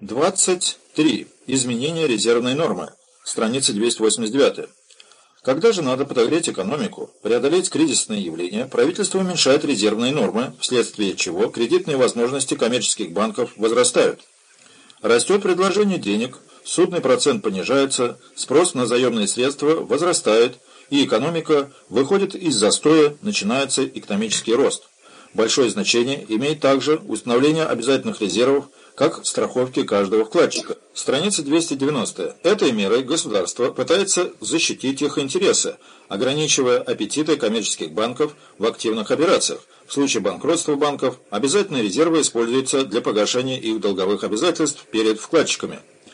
23. Изменение резервной нормы. Страница 289. Когда же надо подогреть экономику, преодолеть кризисные явления, правительство уменьшает резервные нормы, вследствие чего кредитные возможности коммерческих банков возрастают. Растет предложение денег, судный процент понижается, спрос на заемные средства возрастает, и экономика выходит из застоя, начинается экономический рост. Большое значение имеет также установление обязательных резервов как страховки каждого вкладчика. Страница 290. Этой мерой государство пытается защитить их интересы, ограничивая аппетиты коммерческих банков в активных операциях. В случае банкротства банков обязательные резервы используются для погашения их долговых обязательств перед вкладчиками.